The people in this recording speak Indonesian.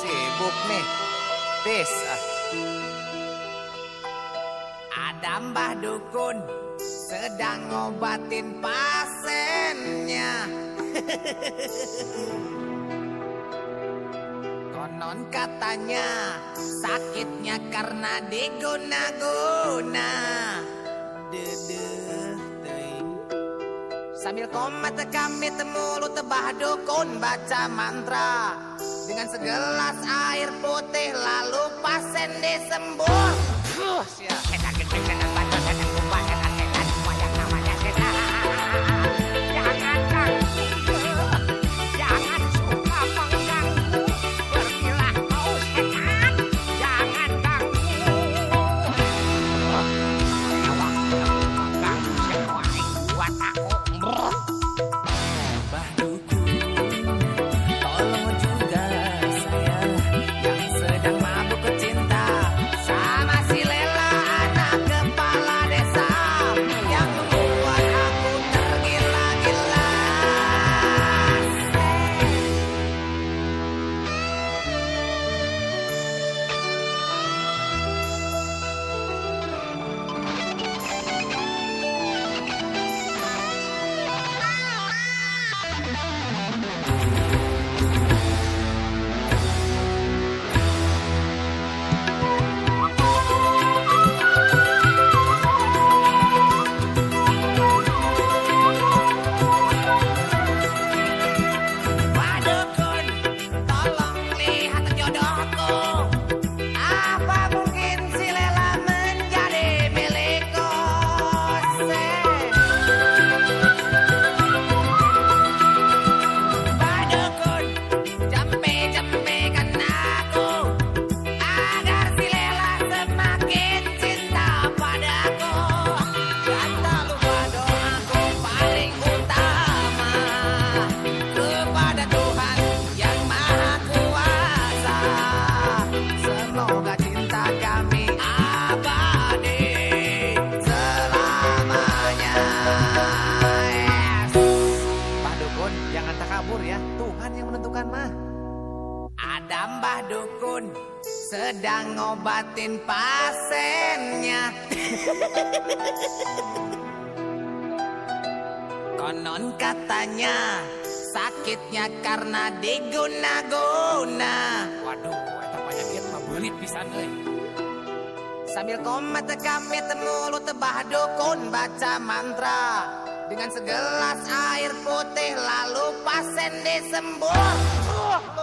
Sibuk nih Tis ah. Ada mbah dukun Sedang ngobatin pasiennya Konon katanya Sakitnya karena diguna-guna Dedeh. Sambil komat kami mulut tebah dukun baca mantra. Dengan segelas air putih lalu pasien disembuh siap. Menentukan mah. Ada Mbah Dukun sedang ngobatin pasiennya. Konon katanya sakitnya karena diguna-guna. Waduh, eta penyakit mah belit pisan euy. Sambil komat kami mulut tebah dukun baca mantra dengan segelas air putih lalu pasien disembuh. Uh,